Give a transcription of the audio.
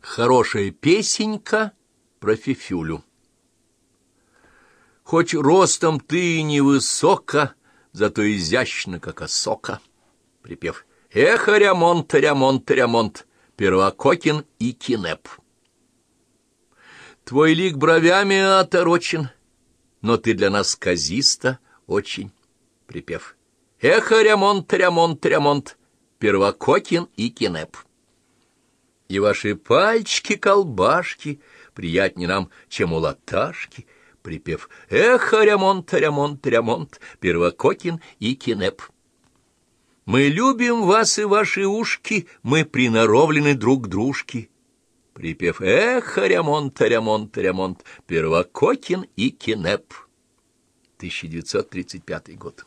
Хорошая песенка про Фифюлю. Хоть ростом ты невысоко, зато изящно, как осока. Припев «Эх, ремонт, ремонт, ремонт, Первококин и Кинеп». Твой лик бровями оторочен, но ты для нас казиста очень. Припев «Эх, ремонт, ремонт, ремонт, Первококин и Кинеп» и ваши пальчики-колбашки приятнее нам, чем у латашки, припев «Эх, ремонт, ремонт, ремонт, Первококин и Кинеп». Мы любим вас и ваши ушки, мы приноровлены друг к дружке. Припев «Эх, ремонт, ремонт, ремонт, Первококин и Кинеп». 1935 год.